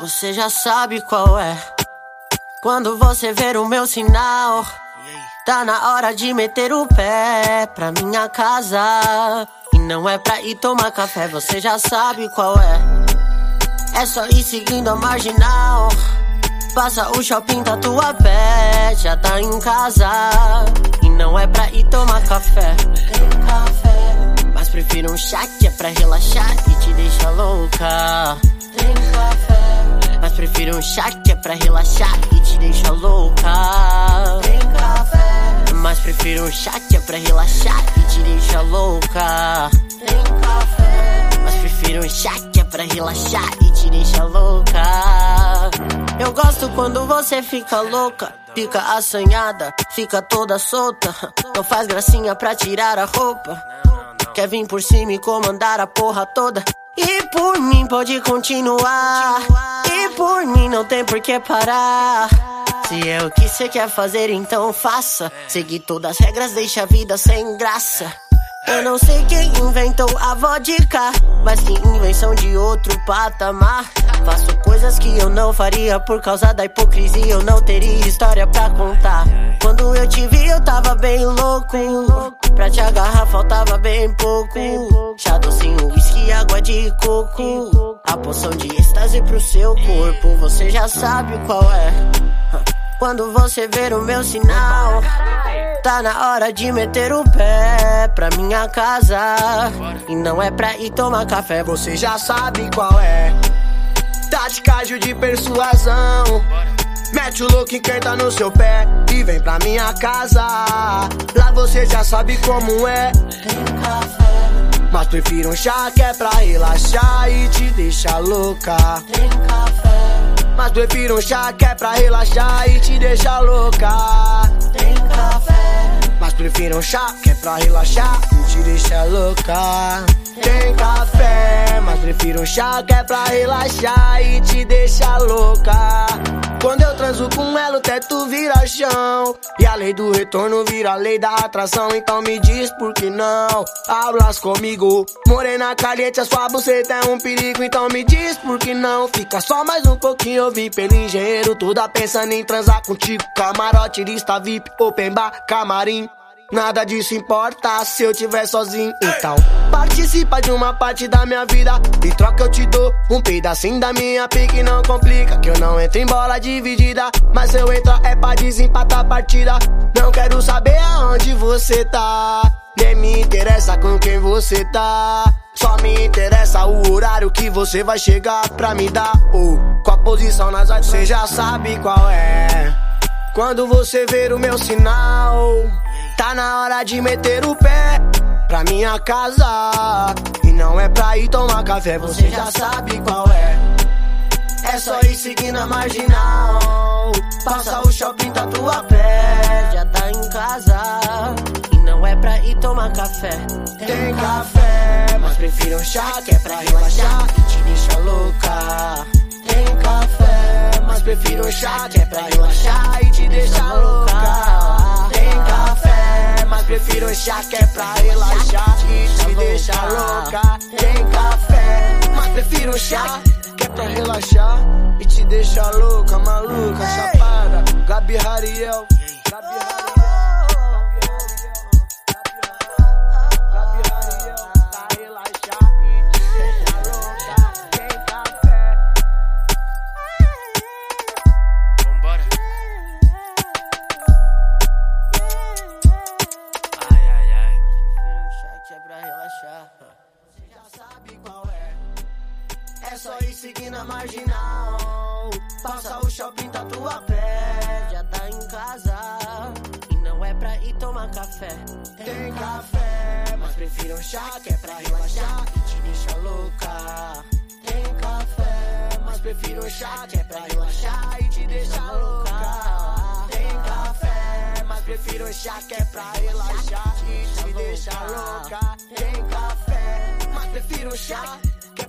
Você já sabe qual é. Quando você ver o meu sinal, tá na hora de meter o pé pra minha casa. E não é pra ir tomar café, você já sabe qual é. É só ir seguindo a marginal. Passa o shopping da tua pé, já tá em casa. E não é pra ir tomar café. Café. Mas prefiro um chá que é pra relaxar e te deixa louca. Tem café. Mas prefiro um chá que é pra relaxar e te deixa louca. Tem café. Mas prefiro um chá que é pra relaxar e te deixa louca. Tem café. Mas prefiro um chá que pra relaxar e te deixa louca. Eu gosto quando você fica louca. Fica assanhada, fica toda solta. Não faz gracinha pra tirar a roupa. Quer vir por cima e comandar a porra toda. E por mim pode continuar. E por mim não tem por que parar. Se é o que você quer fazer, então faça. Seguir todas as regras deixa a vida sem graça. Eu não sei quem inventou a vodka, mas que invenção de outro patamar. Faço coisas que eu não faria por causa da hipocrisia. Eu não teria história pra contar. Quando eu te vi, eu tava bem louco. Pra te agarrar, faltava bem pouco. Chá docinho, whisky, água de coco. A poção de êxtase pro seu corpo, você já sabe qual é. Quando você ver o meu sinal, tá na hora de meter o pé pra minha casa. E não é pra ir tomar café, você já sabe qual é. Tática de persuasão. Mete o quem tá no seu pé e vem pra minha casa. Lá você já sabe como é. Mas prefiro um chá que é pra relaxar e te deixar louca. Tem café. Mas prefiro um chá que é pra relaxar e te deixar louca. Tem café. Mas prefiro um chá que é pra relaxar e te deixar louca. Tem café, mas prefiro um chá que é pra relaxar e te deixar louca. Transo com ela, o teto vira chão. E a lei do retorno vira a lei da atração. Então me diz por que não hablas comigo. Morena caliente, a sua buceta é um perigo. Então me diz por que não. Fica só mais um pouquinho. Eu vi pelo engenheiro, toda pensando em transar contigo. Camarote, lista VIP, open bar, camarim. Nada disso importa se eu tiver sozinho. Então, participa de uma parte da minha vida. E troca eu te dou um pedacinho da minha pique. Não complica, que eu não entro em bola dividida. Mas se eu entrar é pra desempatar a partida. Não quero saber aonde você tá. Nem me interessa com quem você tá. Só me interessa o horário que você vai chegar pra me dar. Ou com a posição nas artes, você já sabe qual é. Quando você ver o meu sinal. Tá na hora de meter o pé pra minha casa. E não é pra ir tomar café, você já sabe qual é. É só ir seguindo a marginal. Passa o shopping da tua pé, já tá em casa. E não é pra ir tomar café. Tem café, mas prefiro chá que é pra relaxar e te deixa louca. Tem café, mas prefiro chá que é pra relaxar e te deixa louca. Prefiro um chá que é pra relaxar e te deixa louca. Tem café, mas prefiro um chá que é pra relaxar e te deixa louca, maluca, chapada. Gabi Hariel. Só ir seguindo a marginal. Passa o shopping da tua pé. Já tá em casa. E não é pra ir tomar café. Tem café, mas prefiro um chá que é pra relaxar e te deixa louca. Tem café, mas prefiro um chá que é pra relaxar e te deixa louca. Tem café, mas prefiro um chá que é pra relaxar e te deixa louca. Tem café, mas prefiro um chá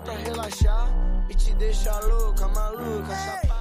pra relaxar e te deixa louca, maluca, chapada.